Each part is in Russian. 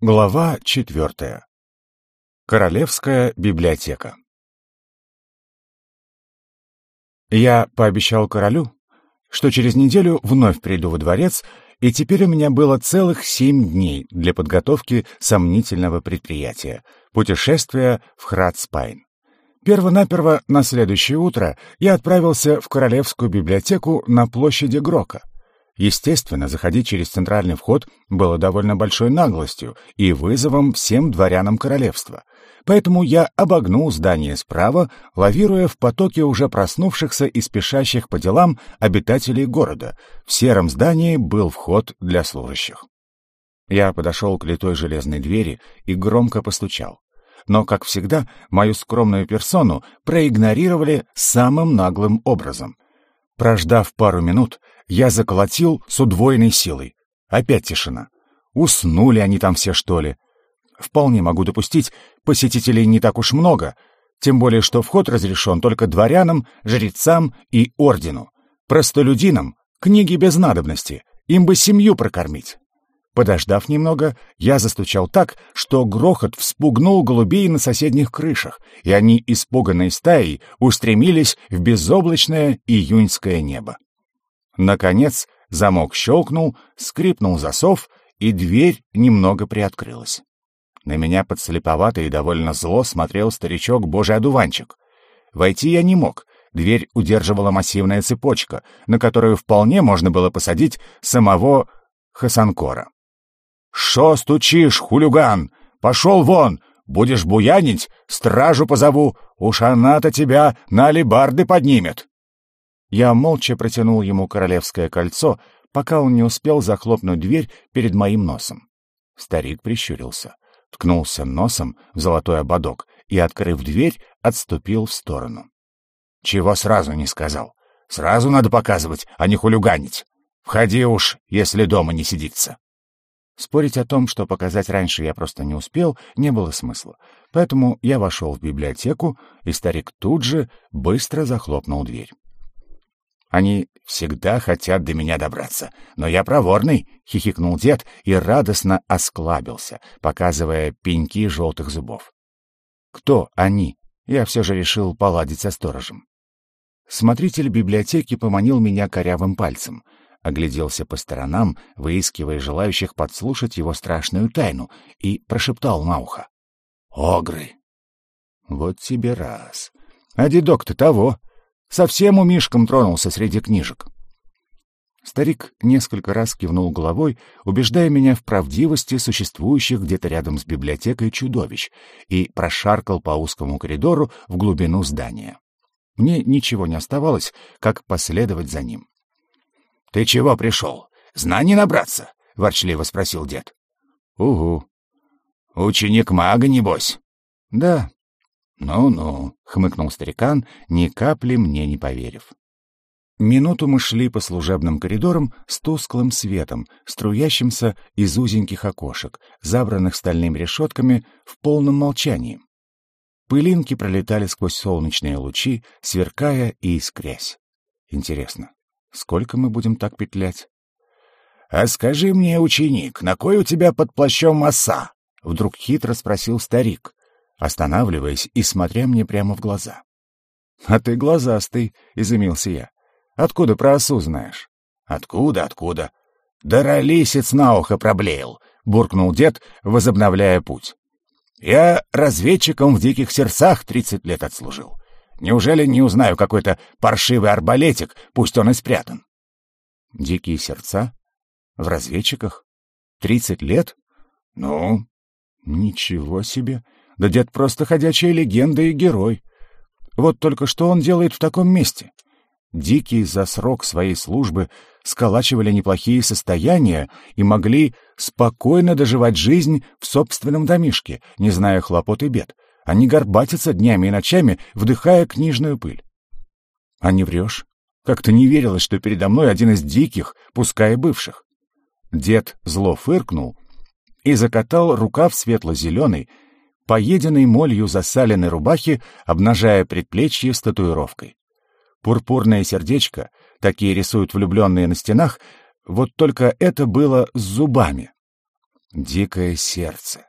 Глава четвертая. Королевская библиотека. Я пообещал королю, что через неделю вновь приду во дворец, и теперь у меня было целых семь дней для подготовки сомнительного предприятия — путешествия в Храдспайн. Первонаперво на следующее утро я отправился в Королевскую библиотеку на площади Грока — Естественно, заходить через центральный вход было довольно большой наглостью и вызовом всем дворянам королевства. Поэтому я обогнул здание справа, лавируя в потоке уже проснувшихся и спешащих по делам обитателей города. В сером здании был вход для служащих. Я подошел к литой железной двери и громко постучал. Но, как всегда, мою скромную персону проигнорировали самым наглым образом. Прождав пару минут, я заколотил с удвоенной силой. Опять тишина. Уснули они там все, что ли? Вполне могу допустить, посетителей не так уж много, тем более что вход разрешен только дворянам, жрецам и ордену. Простолюдинам книги без надобности, им бы семью прокормить. Подождав немного, я застучал так, что грохот вспугнул голубей на соседних крышах, и они, испуганной стаей, устремились в безоблачное июньское небо. Наконец замок щелкнул, скрипнул засов, и дверь немного приоткрылась. На меня подслеповато и довольно зло смотрел старичок Божий одуванчик. Войти я не мог, дверь удерживала массивная цепочка, на которую вполне можно было посадить самого Хасанкора. «Шо стучишь, хулиган? Пошел вон! Будешь буянить, стражу позову, уж она-то тебя на алебарды поднимет!» Я молча протянул ему королевское кольцо, пока он не успел захлопнуть дверь перед моим носом. Старик прищурился, ткнулся носом в золотой ободок и, открыв дверь, отступил в сторону. «Чего сразу не сказал? Сразу надо показывать, а не хулиганить. Входи уж, если дома не сидится». Спорить о том, что показать раньше я просто не успел, не было смысла. Поэтому я вошел в библиотеку, и старик тут же быстро захлопнул дверь. Они всегда хотят до меня добраться. Но я проворный, — хихикнул дед и радостно осклабился, показывая пеньки желтых зубов. Кто они? Я все же решил поладить со сторожем. Смотритель библиотеки поманил меня корявым пальцем, огляделся по сторонам, выискивая желающих подслушать его страшную тайну, и прошептал на ухо. «Огры!» «Вот тебе раз. А дедок-то того!» Совсем у Мишкам тронулся среди книжек. Старик несколько раз кивнул головой, убеждая меня в правдивости существующих где-то рядом с библиотекой чудовищ, и прошаркал по узкому коридору в глубину здания. Мне ничего не оставалось, как последовать за ним. — Ты чего пришел? Знаний набраться? — ворчливо спросил дед. — Угу. — Ученик мага, небось? — Да, «Ну-ну», — хмыкнул старикан, ни капли мне не поверив. Минуту мы шли по служебным коридорам с тусклым светом, струящимся из узеньких окошек, забранных стальными решетками в полном молчании. Пылинки пролетали сквозь солнечные лучи, сверкая и искрясь. Интересно, сколько мы будем так петлять? — А скажи мне, ученик, на кой у тебя под плащом оса? — вдруг хитро спросил старик, останавливаясь и смотря мне прямо в глаза. «А ты глазастый», — изумился я. «Откуда про осу знаешь?» «Откуда, откуда?» «Да ролисец на ухо проблеял», — буркнул дед, возобновляя путь. «Я разведчиком в диких сердцах тридцать лет отслужил. Неужели не узнаю какой-то паршивый арбалетик, пусть он и спрятан?» «Дикие сердца? В разведчиках? Тридцать лет? Ну, ничего себе!» Да дед просто ходячая легенда и герой. Вот только что он делает в таком месте? Дикие за срок своей службы сколачивали неплохие состояния и могли спокойно доживать жизнь в собственном домишке, не зная хлопот и бед, а не горбатиться днями и ночами, вдыхая книжную пыль. А не врешь? Как-то не верилось, что передо мной один из диких, пускай и бывших. Дед зло фыркнул и закатал рукав светло-зеленый, поеденной молью засаленной рубахи, обнажая предплечье с татуировкой. Пурпурное сердечко, такие рисуют влюбленные на стенах, вот только это было с зубами. Дикое сердце.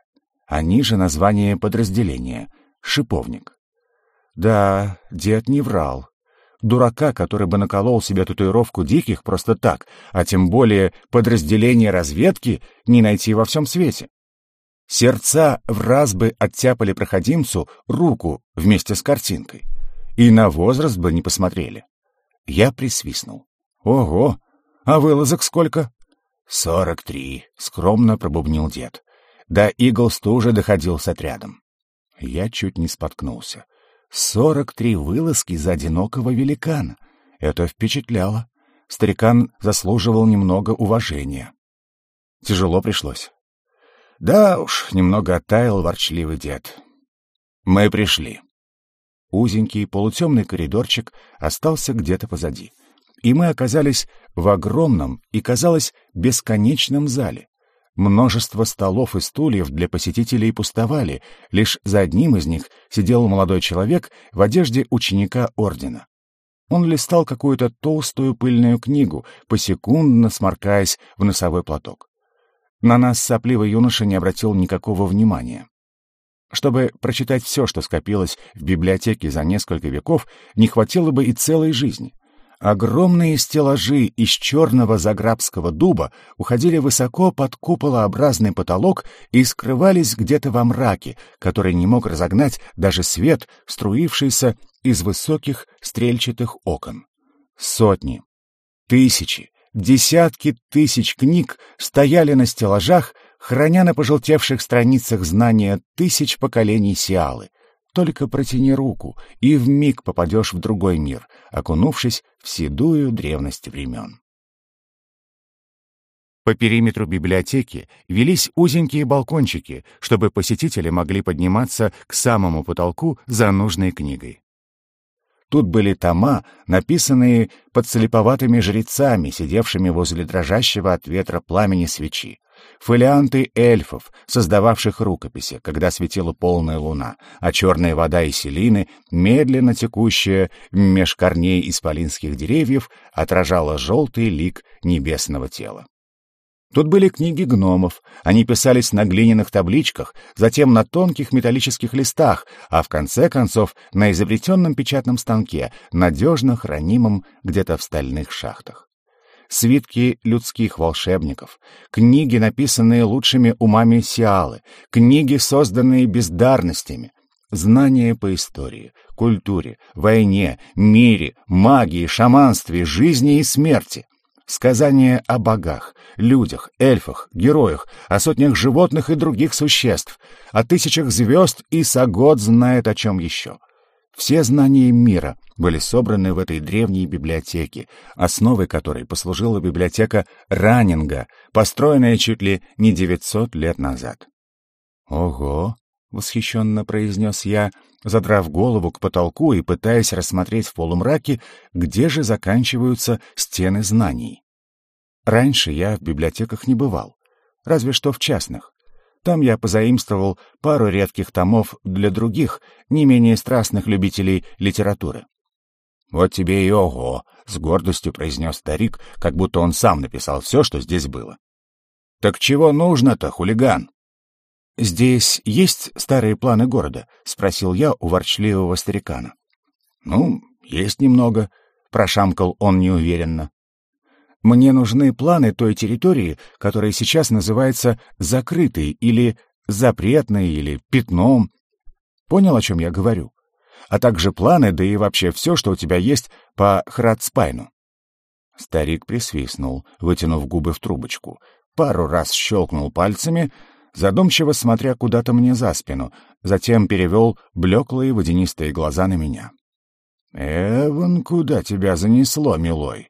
А ниже название подразделения — шиповник. Да, дед не врал. Дурака, который бы наколол себе татуировку диких просто так, а тем более подразделение разведки, не найти во всем свете. Сердца в раз бы оттяпали проходимцу руку вместе с картинкой. И на возраст бы не посмотрели. Я присвистнул. «Ого! А вылазок сколько?» «Сорок три», — скромно пробубнил дед. До Иглс тоже доходил с отрядом. Я чуть не споткнулся. Сорок три вылазки за одинокого великана. Это впечатляло. Старикан заслуживал немного уважения. Тяжело пришлось. Да уж, немного оттаял ворчливый дед. Мы пришли. Узенький полутемный коридорчик остался где-то позади. И мы оказались в огромном и, казалось, бесконечном зале. Множество столов и стульев для посетителей пустовали, лишь за одним из них сидел молодой человек в одежде ученика ордена. Он листал какую-то толстую пыльную книгу, посекундно сморкаясь в носовой платок. На нас сопливый юноша не обратил никакого внимания. Чтобы прочитать все, что скопилось в библиотеке за несколько веков, не хватило бы и целой жизни. Огромные стеллажи из черного заграбского дуба уходили высоко под куполообразный потолок и скрывались где-то во мраке, который не мог разогнать даже свет, струившийся из высоких стрельчатых окон. Сотни, тысячи, десятки тысяч книг стояли на стеллажах, храня на пожелтевших страницах знания тысяч поколений Сиалы, только протяни руку, и вмиг попадешь в другой мир, окунувшись в седую древность времен. По периметру библиотеки велись узенькие балкончики, чтобы посетители могли подниматься к самому потолку за нужной книгой. Тут были тома, написанные подслеповатыми жрецами, сидевшими возле дрожащего от ветра пламени свечи фолианты эльфов, создававших рукописи, когда светила полная луна, а черная вода и селины, медленно текущая меж корней исполинских деревьев, отражала желтый лик небесного тела. Тут были книги гномов, они писались на глиняных табличках, затем на тонких металлических листах, а в конце концов на изобретенном печатном станке, надежно хранимом где-то в стальных шахтах. Свитки людских волшебников, книги, написанные лучшими умами Сиалы, книги, созданные бездарностями, знания по истории, культуре, войне, мире, магии, шаманстве, жизни и смерти, сказания о богах, людях, эльфах, героях, о сотнях животных и других существ, о тысячах звезд и Сагод знает о чем еще — все знания мира были собраны в этой древней библиотеке, основой которой послужила библиотека Раннинга, построенная чуть ли не 900 лет назад. «Ого!» — восхищенно произнес я, задрав голову к потолку и пытаясь рассмотреть в полумраке, где же заканчиваются стены знаний. Раньше я в библиотеках не бывал, разве что в частных. Там я позаимствовал пару редких томов для других, не менее страстных любителей литературы. «Вот тебе и ого!» — с гордостью произнес старик, как будто он сам написал все, что здесь было. «Так чего нужно-то, хулиган?» «Здесь есть старые планы города?» — спросил я у ворчливого старикана. «Ну, есть немного», — прошамкал он неуверенно. Мне нужны планы той территории, которая сейчас называется закрытой или запретной или пятном. Понял, о чем я говорю? А также планы, да и вообще все, что у тебя есть по Храдспайну. Старик присвистнул, вытянув губы в трубочку, пару раз щелкнул пальцами, задумчиво смотря куда-то мне за спину, затем перевел блеклые водянистые глаза на меня. «Эван, куда тебя занесло, милой?»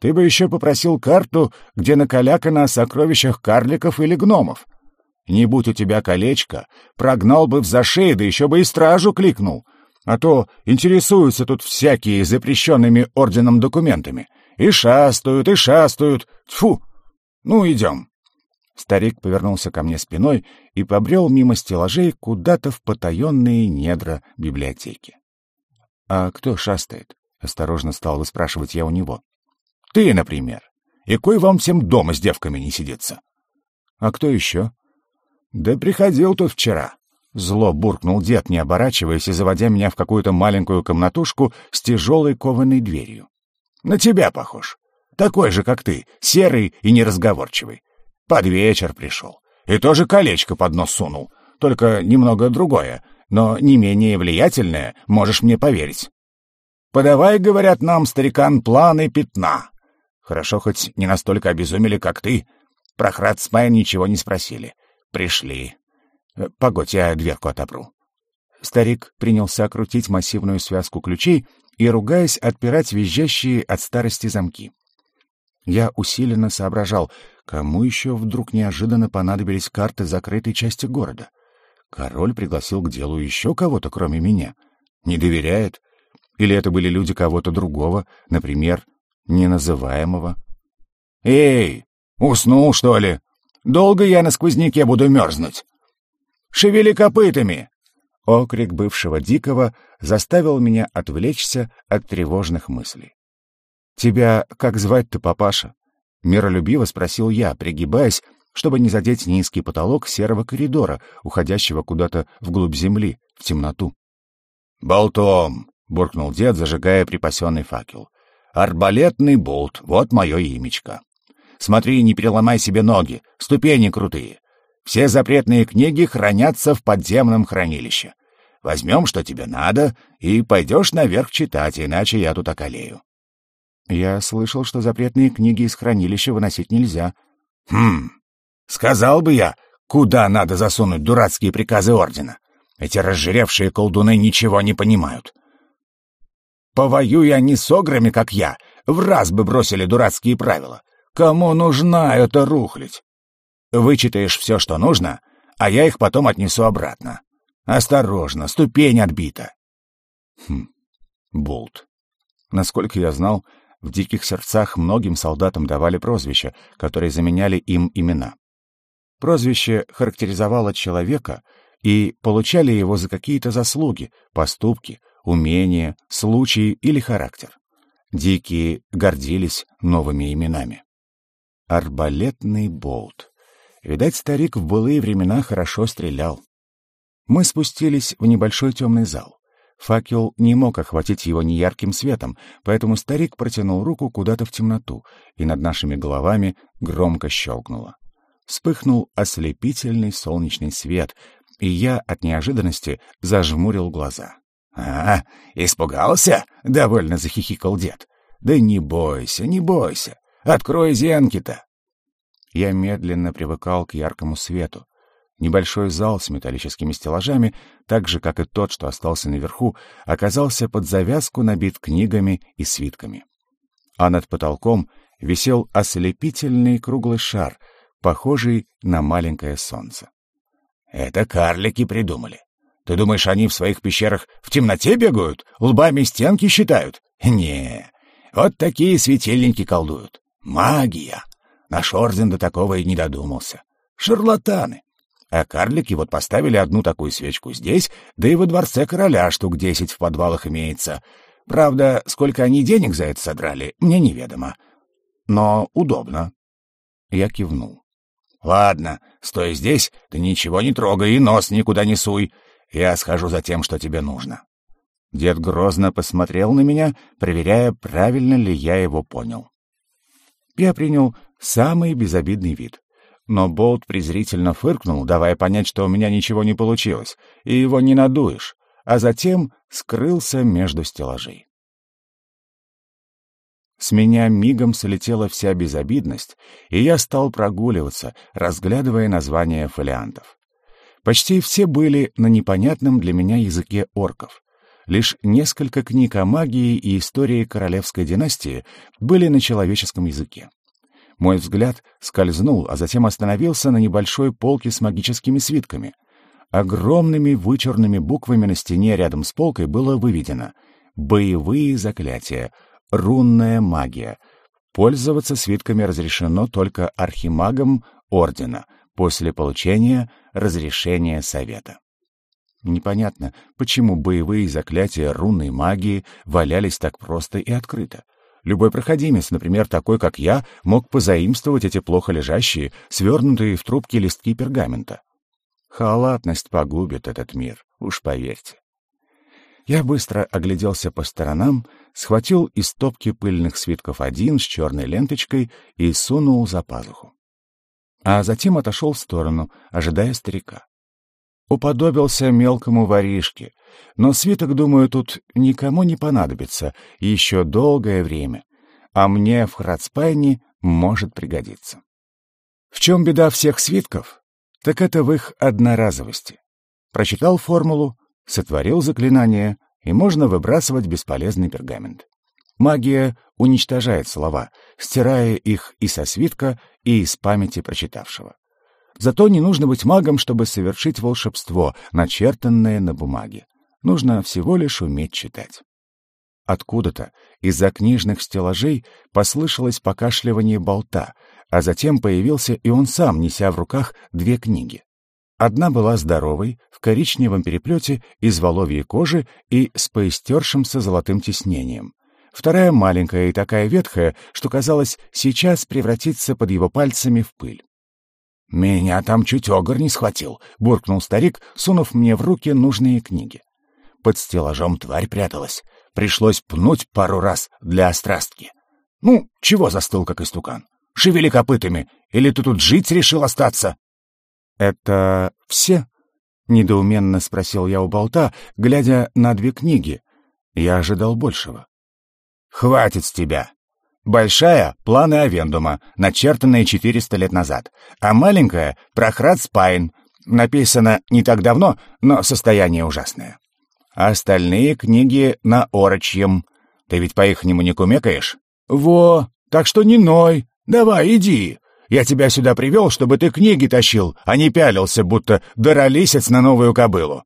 Ты бы еще попросил карту, где накалякано о сокровищах карликов или гномов. Не будь у тебя колечко, прогнал бы в зашей, да еще бы и стражу кликнул. А то интересуются тут всякие запрещенными орденом документами. И шастают, и шастают. Тьфу! Ну, идем. Старик повернулся ко мне спиной и побрел мимо стеллажей куда-то в потаенные недра библиотеки. — А кто шастает? — осторожно стал выспрашивать я у него. Ты, например. И кой вам всем дома с девками не сидится? А кто еще? «Да приходил тут вчера». Зло буркнул дед, не оборачиваясь и заводя меня в какую-то маленькую комнатушку с тяжелой кованой дверью. «На тебя похож. Такой же, как ты, серый и неразговорчивый. Под вечер пришел. И тоже колечко под нос сунул, только немного другое, но не менее влиятельное, можешь мне поверить. Подавай, говорят нам, старикан, планы пятна. Хорошо, хоть не настолько обезумели, как ты. Про Храдсмайн ничего не спросили. Пришли. Э, погодь, я дверку отопру. Старик принялся крутить массивную связку ключей и, ругаясь, отпирать визжащие от старости замки. Я усиленно соображал, кому еще вдруг неожиданно понадобились карты закрытой части города. Король пригласил к делу еще кого-то, кроме меня. Не доверяет? Или это были люди кого-то другого, например, неназываемого? «Эй, уснул, что ли? Долго я на сквозняке буду мерзнуть? Шевели копытами!» Окрик бывшего Дикого заставил меня отвлечься от тревожных мыслей. «Тебя как звать-то, папаша?» — миролюбиво спросил я, пригибаясь, чтобы не задеть низкий потолок серого коридора, уходящего куда-то вглубь земли, в темноту. «Болтом!» — буркнул дед, зажигая припасенный факел. «Арбалетный болт, вот мое имечко. Смотри, не переломай себе ноги, ступени крутые. Все запретные книги хранятся в подземном хранилище. Возьмем, что тебе надо, и пойдешь наверх читать, иначе я тут околею. Я слышал, что запретные книги из хранилища выносить нельзя. Хм, сказал бы я, куда надо засунуть дурацкие приказы ордена. Эти разжиревшие колдуны ничего не понимают. Повоюй они с ограми, как я, в раз бы бросили дурацкие правила. Кому нужна эта рухлядь? Вычитаешь все, что нужно, а я их потом отнесу обратно. Осторожно, ступень отбита. Хм, болт. Насколько я знал, в диких сердцах многим солдатам давали прозвища, которые заменяли им имена. Прозвище характеризовало человека, и получали его за какие-то заслуги, поступки, умения, случаи или характер. Дикие гордились новыми именами. Арбалетный болт. Видать, старик в былые времена хорошо стрелял. Мы спустились в небольшой темный зал. Факел не мог охватить его неярким светом, поэтому старик протянул руку куда-то в темноту, и над нашими головами громко щелкнуло. Вспыхнул ослепительный солнечный свет, и я от неожиданности зажмурил глаза. «А, испугался?» — довольно захихикал дед. «Да не бойся, не бойся. Открой зенки-то!» Я медленно привыкал к яркому свету. Небольшой зал с металлическими стеллажами, так же, как и тот, что остался наверху, оказался под завязку набит книгами и свитками. А над потолком висел ослепительный круглый шар, похожий на маленькое солнце. «Это карлики придумали. Ты думаешь, они в своих пещерах в темноте бегают, лбами стенки считают? Не, вот такие светильники колдуют. Магия. Наш орден до такого и не додумался. Шарлатаны. А карлики вот поставили одну такую свечку здесь, да и во дворце короля штук десять в подвалах имеется. Правда, сколько они денег за это содрали, мне неведомо. Но удобно. Я кивнул. «Ладно, стой здесь, ты ничего не трогай и нос никуда не суй. Я схожу за тем, что тебе нужно». Дед грозно посмотрел на меня, проверяя, правильно ли я его понял. Я принял самый безобидный вид. Но Болт презрительно фыркнул, давая понять, что у меня ничего не получилось, и его не надуешь, а затем скрылся между стеллажей. С меня мигом слетела вся безобидность, и я стал прогуливаться, разглядывая названия фолиантов. Почти все были на непонятном для меня языке орков. Лишь несколько книг о магии и истории королевской династии были на человеческом языке. Мой взгляд скользнул, а затем остановился на небольшой полке с магическими свитками. Огромными вычурными буквами на стене рядом с полкой было выведено «Боевые заклятия», «Рунная магия». Пользоваться свитками разрешено только архимагам Ордена после получения разрешения Совета. Непонятно, почему боевые заклятия рунной магии валялись так просто и открыто. Любой проходимец, например, такой, как я, мог позаимствовать эти плохо лежащие, свернутые в трубки листки пергамента. Халатность погубит этот мир, уж поверьте. Я быстро огляделся по сторонам, схватил из стопки пыльных свитков один с черной ленточкой и сунул за пазуху. А затем отошел в сторону, ожидая старика. Уподобился мелкому воришке, но свиток, думаю, тут никому не понадобится еще долгое время, а мне в Храцпайне может пригодиться. В чем беда всех свитков? Так это в их одноразовости. Прочитал формулу, сотворил заклинание, и можно выбрасывать бесполезный пергамент. Магия уничтожает слова, стирая их и со свитка, и из памяти прочитавшего. Зато не нужно быть магом, чтобы совершить волшебство, начертанное на бумаге. Нужно всего лишь уметь читать. Откуда-то из-за книжных стеллажей послышалось покашливание болта, а затем появился и он сам, неся в руках две книги. Одна была здоровой, в коричневом переплете из воловьей кожи и с поистершимся золотым тиснением. Вторая маленькая и такая ветхая, что, казалось, сейчас превратится под его пальцами в пыль. «Меня там чуть огр не схватил», — буркнул старик, сунув мне в руки нужные книги. Под стеллажом тварь пряталась. Пришлось пнуть пару раз для острастки. «Ну, чего застыл, как истукан? Шевели копытами, или ты тут жить решил остаться?» «Это все?» — недоуменно спросил я у болта, глядя на две книги. Я ожидал большего. «Хватит с тебя!» Большая — планы Авендума, начертанные 400 лет назад, а маленькая — Прохрад Спайн, написано не так давно, но состояние ужасное. А остальные книги на орочьем. Ты ведь по-ихнему не кумекаешь? Во, так что не ной. Давай, иди. Я тебя сюда привел, чтобы ты книги тащил, а не пялился, будто даролисец на новую кобылу.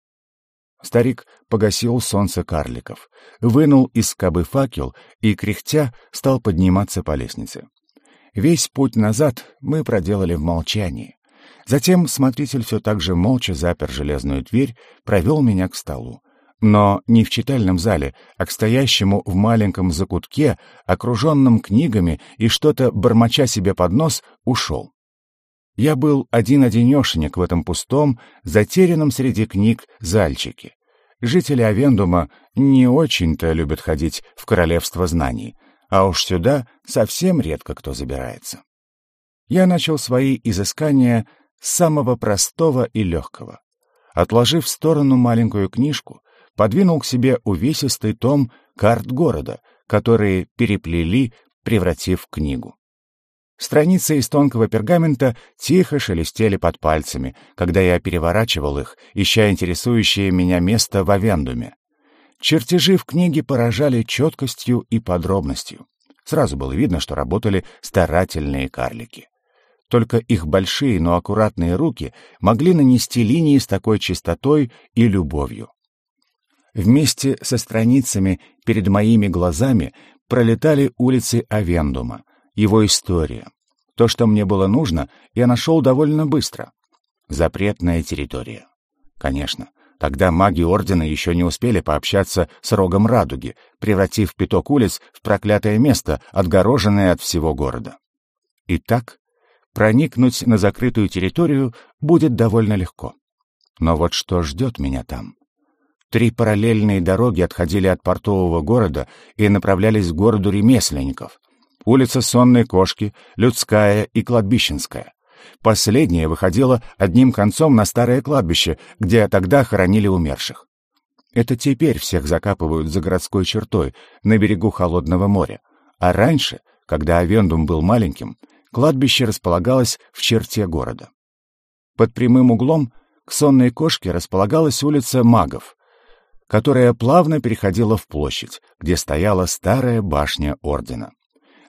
Старик погасил солнце карликов, вынул из скобы факел и, кряхтя, стал подниматься по лестнице. Весь путь назад мы проделали в молчании. Затем смотритель все так же молча запер железную дверь, провел меня к столу. Но не в читальном зале, а к стоящему в маленьком закутке, окруженном книгами и что-то, бормоча себе под нос, ушел. Я был один-одинешенек в этом пустом, затерянном среди книг зальчике. Жители Авендума не очень-то любят ходить в королевство знаний, а уж сюда совсем редко кто забирается. Я начал свои изыскания с самого простого и легкого. Отложив в сторону маленькую книжку, подвинул к себе увесистый том карт города, которые переплели, превратив в книгу. Страницы из тонкого пергамента тихо шелестели под пальцами, когда я переворачивал их, ища интересующее меня место в Авендуме. Чертежи в книге поражали четкостью и подробностью. Сразу было видно, что работали старательные карлики. Только их большие, но аккуратные руки могли нанести линии с такой чистотой и любовью. Вместе со страницами перед моими глазами пролетали улицы Авендума, его история. То, что мне было нужно, я нашел довольно быстро. Запретная территория. Конечно, тогда маги Ордена еще не успели пообщаться с Рогом Радуги, превратив пяток улиц в проклятое место, отгороженное от всего города. Итак, проникнуть на закрытую территорию будет довольно легко. Но вот что ждет меня там? Три параллельные дороги отходили от портового города и направлялись к городу ремесленников. Улица Сонной Кошки, Людская и Кладбищенская. Последняя выходила одним концом на старое кладбище, где тогда хоронили умерших. Это теперь всех закапывают за городской чертой, на берегу холодного моря. А раньше, когда Авендум был маленьким, кладбище располагалось в черте города. Под прямым углом к сонной кошке располагалась улица Магов, которая плавно переходила в площадь, где стояла старая башня ордена.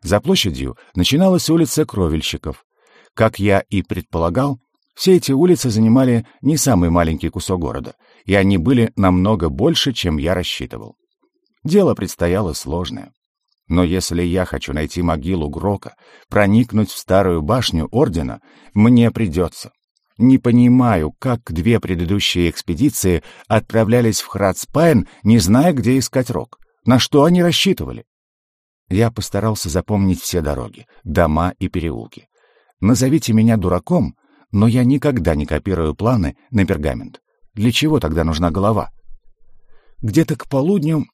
За площадью начиналась улица Кровельщиков. Как я и предполагал, все эти улицы занимали не самый маленький кусок города, и они были намного больше, чем я рассчитывал. Дело предстояло сложное. Но если я хочу найти могилу Грока, проникнуть в старую башню Ордена, мне придется. Не понимаю, как две предыдущие экспедиции отправлялись в Храдспайн, не зная, где искать рог. На что они рассчитывали? Я постарался запомнить все дороги, дома и переулки. Назовите меня дураком, Но я никогда не копирую планы на пергамент. Для чего тогда нужна голова? Где-то к полудню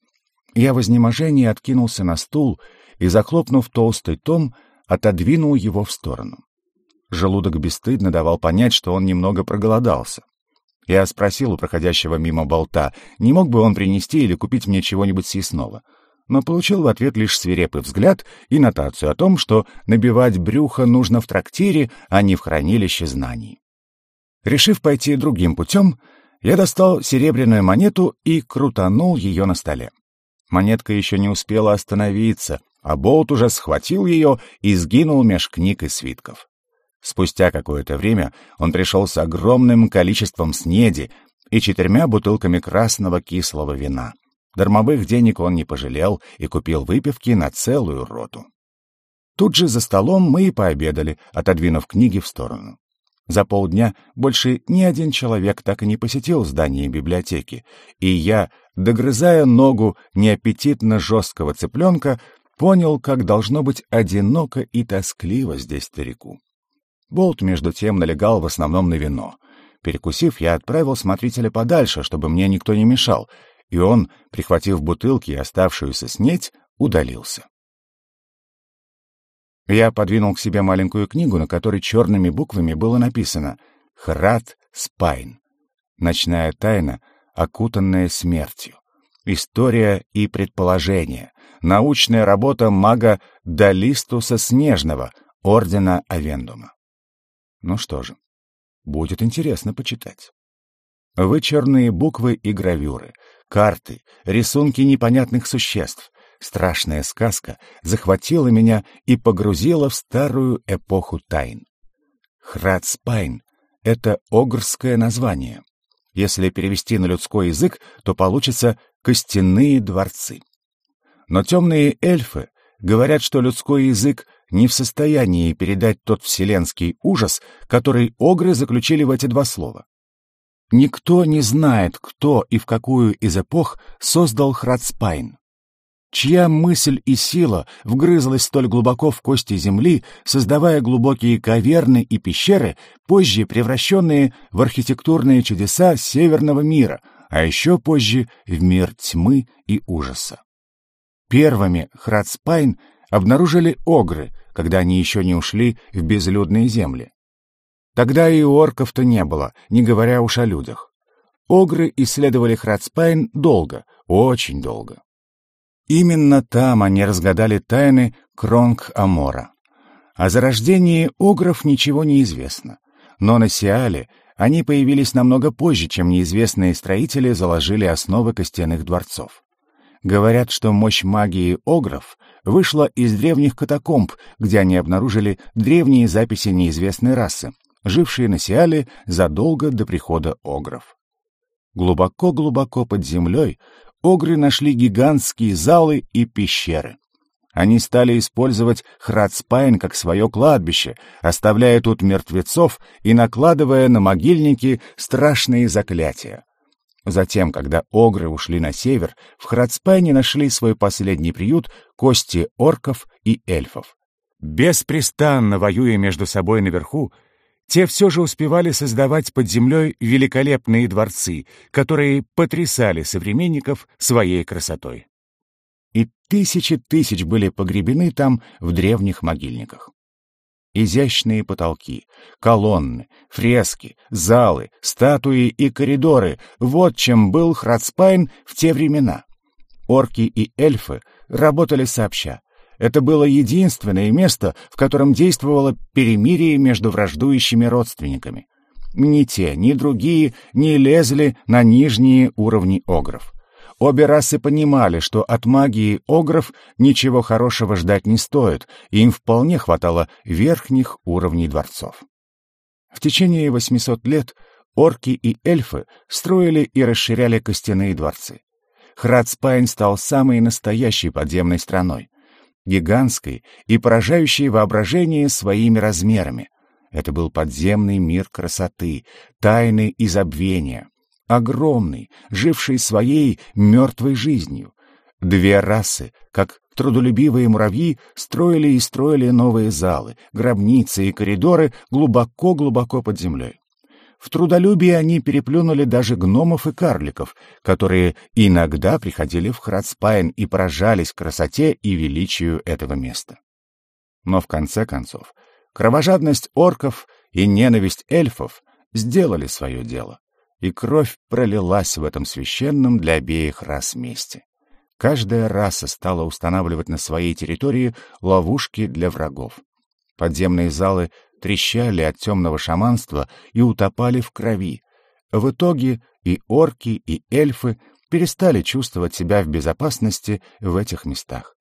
я в изнеможении откинулся на стул и, захлопнув толстый том, отодвинул его в сторону. Желудок бесстыдно давал понять, что он немного проголодался. Я спросил у проходящего мимо болта, не мог бы он принести или купить мне чего-нибудь съестного, но получил в ответ лишь свирепый взгляд и нотацию о том, что набивать брюхо нужно в трактире, а не в хранилище знаний. Решив пойти другим путем, я достал серебряную монету и крутанул ее на столе. Монетка еще не успела остановиться, а болт уже схватил ее и сгинул меж книг и свитков. Спустя какое-то время он пришел с огромным количеством снеди и четырьмя бутылками красного кислого вина. Дармовых денег он не пожалел и купил выпивки на целую роту. Тут же за столом мы и пообедали, отодвинув книги в сторону. За полдня больше ни один человек так и не посетил здание библиотеки, и я, догрызая ногу неаппетитно жесткого цыпленка, понял, как должно быть одиноко и тоскливо здесь старику. Болт, между тем, налегал в основном на вино. Перекусив, я отправил смотрителя подальше, чтобы мне никто не мешал, и он, прихватив бутылки и оставшуюся снеть, удалился. Я подвинул к себе маленькую книгу, на которой черными буквами было написано «Храт Спайн. Ночная тайна, окутанная смертью. История и предположения. Научная работа мага Далистуса Снежного, Ордена Авендума». Ну что же, будет интересно почитать. Вычерные буквы и гравюры, карты, рисунки непонятных существ. Страшная сказка захватила меня и погрузила в старую эпоху тайн. Храдспайн — это огрское название. Если перевести на людской язык, то получится «костяные дворцы». Но темные эльфы говорят, что людской язык не в состоянии передать тот вселенский ужас, который огры заключили в эти два слова. Никто не знает, кто и в какую из эпох создал Храдспайн. Чья мысль и сила вгрызлась столь глубоко в кости земли, создавая глубокие каверны и пещеры, позже превращенные в архитектурные чудеса северного мира, а еще позже в мир тьмы и ужаса. Первыми Храдспайн обнаружили огры, когда они еще не ушли в безлюдные земли. Тогда и орков-то не было, не говоря уж о людях. Огры исследовали Храдспайн долго, очень долго. Именно там они разгадали тайны Кронг-Амора. О зарождении огров ничего не известно, но на Сиале они появились намного позже, чем неизвестные строители заложили основы костяных дворцов. Говорят, что мощь магии огров вышла из древних катакомб, где они обнаружили древние записи неизвестной расы, жившие на Сиале задолго до прихода огров. Глубоко-глубоко под землей огры нашли гигантские залы и пещеры. Они стали использовать Храдспайн как свое кладбище, оставляя тут мертвецов и накладывая на могильники страшные заклятия. Затем, когда огры ушли на север, в Храдспайне нашли свой последний приют кости орков и эльфов. Беспрестанно воюя между собой наверху, те все же успевали создавать под землей великолепные дворцы, которые потрясали современников своей красотой. И тысячи тысяч были погребены там в древних могильниках. Изящные потолки, колонны, фрески, залы, статуи и коридоры — вот чем был Храдспайн в те времена. Орки и эльфы работали сообща. Это было единственное место, в котором действовало перемирие между враждующими родственниками. Ни те, ни другие не лезли на нижние уровни огров. Обе расы понимали, что от магии огров ничего хорошего ждать не стоит, и им вполне хватало верхних уровней дворцов. В течение 800 лет орки и эльфы строили и расширяли костяные дворцы. Храдспайн стал самой настоящей подземной страной, гигантской и поражающей воображение своими размерами. Это был подземный мир красоты, тайны и забвения, огромный, живший своей мертвой жизнью. Две расы, как трудолюбивые муравьи строили и строили новые залы, гробницы и коридоры глубоко-глубоко под землей. В трудолюбии они переплюнули даже гномов и карликов, которые иногда приходили в Храдспайн и поражались красоте и величию этого места. Но в конце концов, кровожадность орков и ненависть эльфов сделали свое дело, и кровь пролилась в этом священном для обеих рас месте. Каждая раса стала устанавливать на своей территории ловушки для врагов. Подземные залы трещали от темного шаманства и утопали в крови. В итоге и орки, и эльфы перестали чувствовать себя в безопасности в этих местах.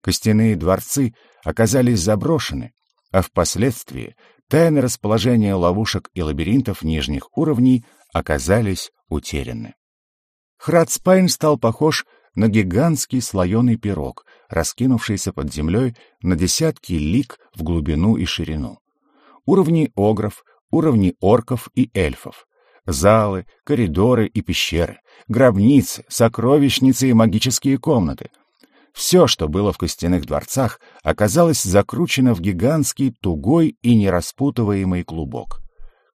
Костяные дворцы оказались заброшены, а впоследствии тайны расположения ловушек и лабиринтов нижних уровней оказались утеряны. Храдспайн стал похож на гигантский слоеный пирог, раскинувшийся под землей на десятки лик в глубину и ширину. Уровни огров, уровни орков и эльфов, залы, коридоры и пещеры, гробницы, сокровищницы и магические комнаты. Все, что было в костяных дворцах, оказалось закручено в гигантский, тугой и нераспутываемый клубок.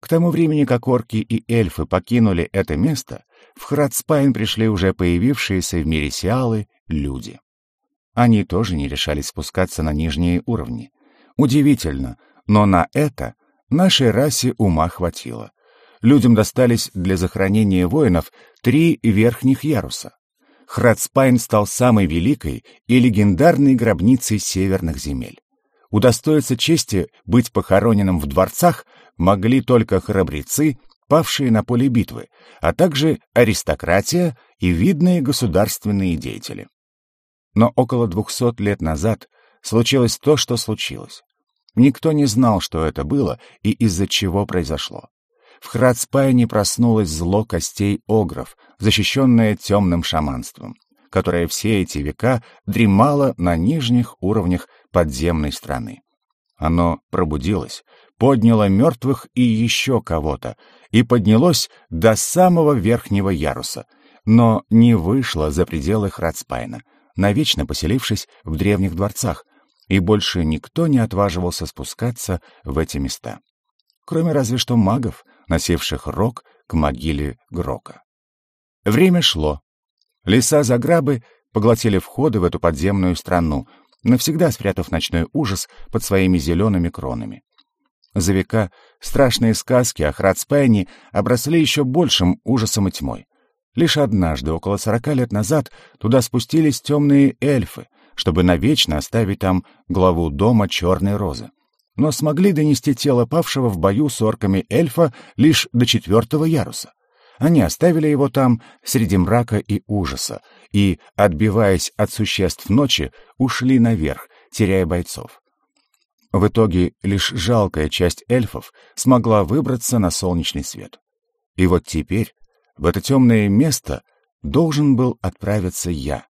К тому времени, как орки и эльфы покинули это место, в Храдспайн пришли уже появившиеся в мире сиалы люди. Они тоже не решались спускаться на нижние уровни. Удивительно, но на это нашей расе ума хватило. Людям достались для захоронения воинов три верхних яруса. Храдспайн стал самой великой и легендарной гробницей северных земель. Удостоиться чести быть похороненным в дворцах могли только храбрецы, павшие на поле битвы, а также аристократия и видные государственные деятели. Но около двухсот лет назад случилось то, что случилось. Никто не знал, что это было и из-за чего произошло. В Храдспайне проснулось зло костей огров, защищенное темным шаманством, которое все эти века дремало на нижних уровнях подземной страны. Оно пробудилось, подняло мертвых и еще кого-то, и поднялось до самого верхнего яруса, но не вышло за пределы Храдспайна, навечно поселившись в древних дворцах, и больше никто не отваживался спускаться в эти места, кроме разве что магов, носивших рог к могиле Грока. Время шло. Леса Заграбы поглотили входы в эту подземную страну, навсегда спрятав ночной ужас под своими зелеными кронами. За века страшные сказки о Храдспайне обросли еще большим ужасом и тьмой. Лишь однажды, около сорока лет назад, туда спустились темные эльфы, чтобы навечно оставить там главу дома Черной Розы. Но смогли донести тело павшего в бою с орками эльфа лишь до четвертого яруса. Они оставили его там среди мрака и ужаса и, отбиваясь от существ ночи, ушли наверх, теряя бойцов. В итоге лишь жалкая часть эльфов смогла выбраться на солнечный свет. И вот теперь в это темное место должен был отправиться я.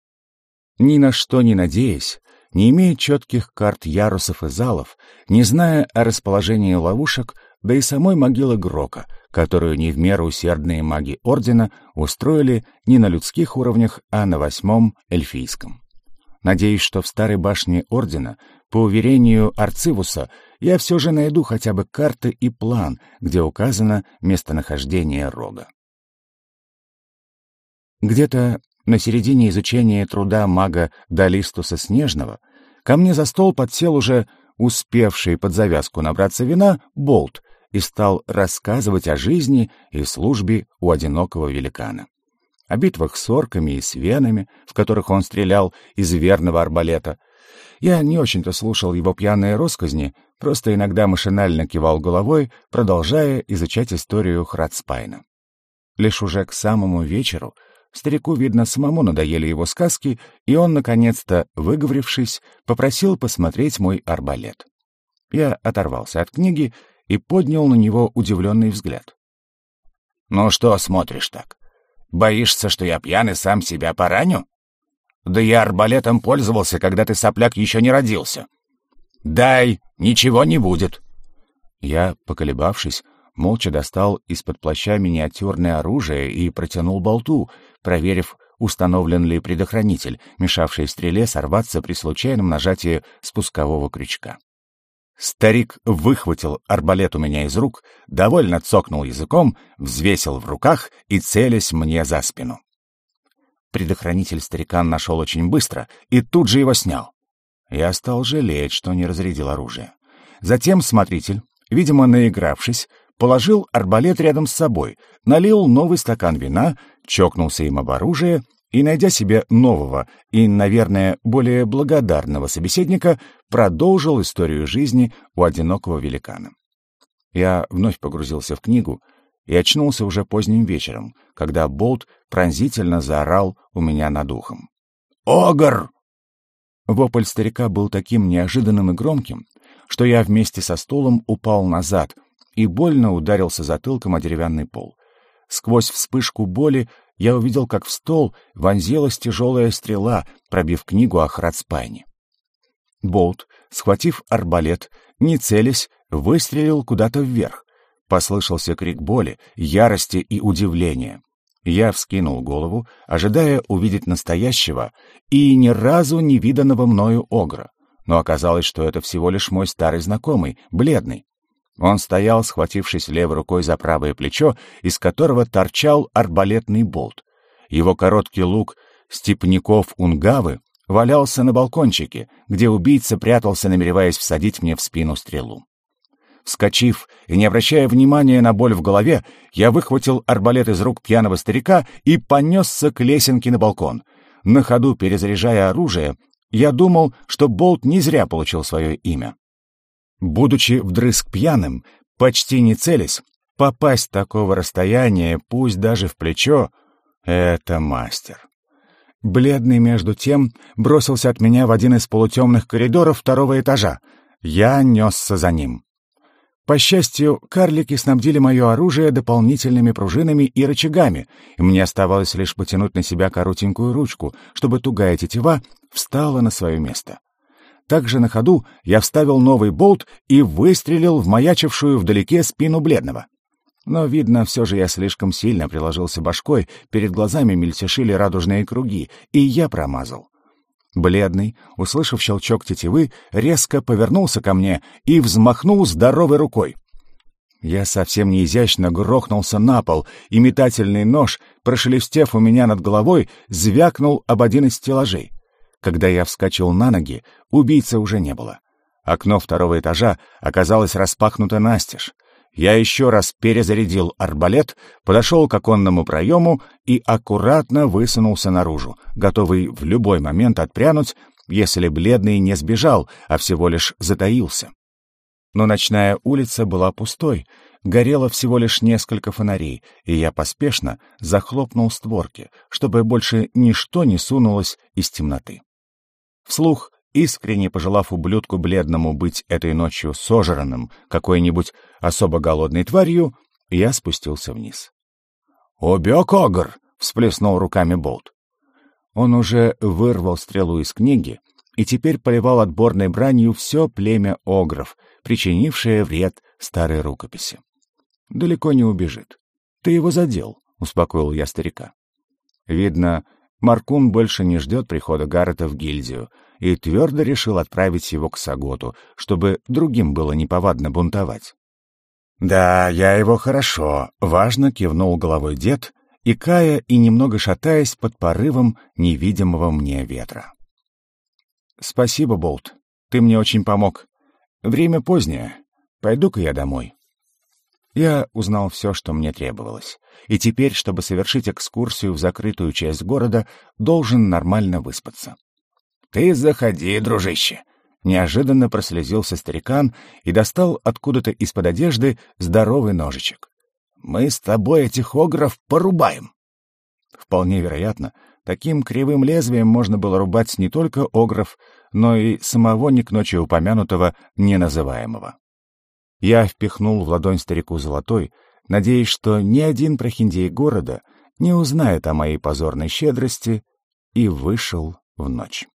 Ни на что не надеясь, не имея четких карт ярусов и залов, не зная о расположении ловушек, да и самой могилы Грока, которую не в меру усердные маги Ордена устроили не на людских уровнях, а на восьмом эльфийском. Надеюсь, что в старой башне Ордена, по уверению Арцивуса, я все же найду хотя бы карты и план, где указано местонахождение Рога. Где-то на середине изучения труда мага Далистуса Снежного ко мне за стол подсел уже успевший под завязку набраться вина Болт и стал рассказывать о жизни и службе у одинокого великана. О битвах с орками и с венами, в которых он стрелял из верного арбалета. Я не очень-то слушал его пьяные росказни, просто иногда машинально кивал головой, продолжая изучать историю Храдспайна. Лишь уже к самому вечеру старику, видно, самому надоели его сказки, и он, наконец-то, выговорившись, попросил посмотреть мой арбалет. Я оторвался от книги и поднял на него удивленный взгляд. «Ну что смотришь так? Боишься, что я пьяный сам себя пораню? Да я арбалетом пользовался, когда ты, сопляк, еще не родился. Дай, ничего не будет». Я, поколебавшись, молча достал из-под плаща миниатюрное оружие и протянул болту, проверив, установлен ли предохранитель, мешавший стреле сорваться при случайном нажатии спускового крючка. Старик выхватил арбалет у меня из рук, довольно цокнул языком, взвесил в руках и целясь мне за спину. Предохранитель старикан нашел очень быстро и тут же его снял. Я стал жалеть, что не разрядил оружие. Затем смотритель, видимо, наигравшись, положил арбалет рядом с собой, налил новый стакан вина, чокнулся им об оружие и, найдя себе нового и, наверное, более благодарного собеседника, продолжил историю жизни у одинокого великана. Я вновь погрузился в книгу и очнулся уже поздним вечером, когда Болт пронзительно заорал у меня над ухом. «Огр!» Вопль старика был таким неожиданным и громким, что я вместе со стулом упал назад и больно ударился затылком о деревянный пол. Сквозь вспышку боли я увидел, как в стол вонзилась тяжелая стрела, пробив книгу о Храдспайне. Болт, схватив арбалет, не целясь, выстрелил куда-то вверх. Послышался крик боли, ярости и удивления. Я вскинул голову, ожидая увидеть настоящего и ни разу не виданного мною огра. Но оказалось, что это всего лишь мой старый знакомый, бледный. Он стоял, схватившись левой рукой за правое плечо, из которого торчал арбалетный болт. Его короткий лук степняков Унгавы валялся на балкончике, где убийца прятался, намереваясь всадить мне в спину стрелу. Вскочив и не обращая внимания на боль в голове, я выхватил арбалет из рук пьяного старика и понесся к лесенке на балкон. На ходу, перезаряжая оружие, я думал, что Болт не зря получил свое имя. Будучи вдрызг пьяным, почти не целясь, попасть такого расстояния, пусть даже в плечо, — это мастер. Бледный, между тем, бросился от меня в один из полутемных коридоров второго этажа. Я несся за ним. По счастью, карлики снабдили мое оружие дополнительными пружинами и рычагами, и мне оставалось лишь потянуть на себя коротенькую ручку, чтобы тугая тетива встала на свое место. Также на ходу я вставил новый болт и выстрелил в маячившую вдалеке спину бледного. Но, видно, все же я слишком сильно приложился башкой, перед глазами мельтешили радужные круги, и я промазал. Бледный, услышав щелчок тетивы, резко повернулся ко мне и взмахнул здоровой рукой. Я совсем неизящно грохнулся на пол, и метательный нож, прошелестев у меня над головой, звякнул об один из стеллажей. Когда я вскочил на ноги, убийцы уже не было. Окно второго этажа оказалось распахнуто настежь. Я еще раз перезарядил арбалет, подошел к оконному проему и аккуратно высунулся наружу, готовый в любой момент отпрянуть, если бледный не сбежал, а всего лишь затаился. Но ночная улица была пустой, горело всего лишь несколько фонарей, и я поспешно захлопнул створки, чтобы больше ничто не сунулось из темноты. Вслух, искренне пожелав ублюдку бледному быть этой ночью сожранным какой-нибудь особо голодной тварью, я спустился вниз. «Убег огр!» — всплеснул руками Болт. Он уже вырвал стрелу из книги и теперь поливал отборной бранью все племя огров, причинившее вред старой рукописи. «Далеко не убежит. Ты его задел», — успокоил я старика. Видно, Маркун больше не ждет прихода Гаррета в гильдию и твердо решил отправить его к Саготу, чтобы другим было неповадно бунтовать. «Да, я его хорошо», — важно кивнул головой дед, и кая и немного шатаясь под порывом невидимого мне ветра. «Спасибо, Болт, ты мне очень помог. Время позднее. Пойду-ка я домой». Я узнал все, что мне требовалось, и теперь, чтобы совершить экскурсию в закрытую часть города, должен нормально выспаться. «Ты заходи, дружище!» Неожиданно прослезился старикан и достал откуда-то из-под одежды здоровый ножичек. «Мы с тобой этих огров порубаем!» Вполне вероятно, таким кривым лезвием можно было рубать не только огров, но и самого не к ночи упомянутого неназываемого. Я впихнул в ладонь старику золотой, надеясь, что ни один прохиндей города не узнает о моей позорной щедрости, и вышел в ночь.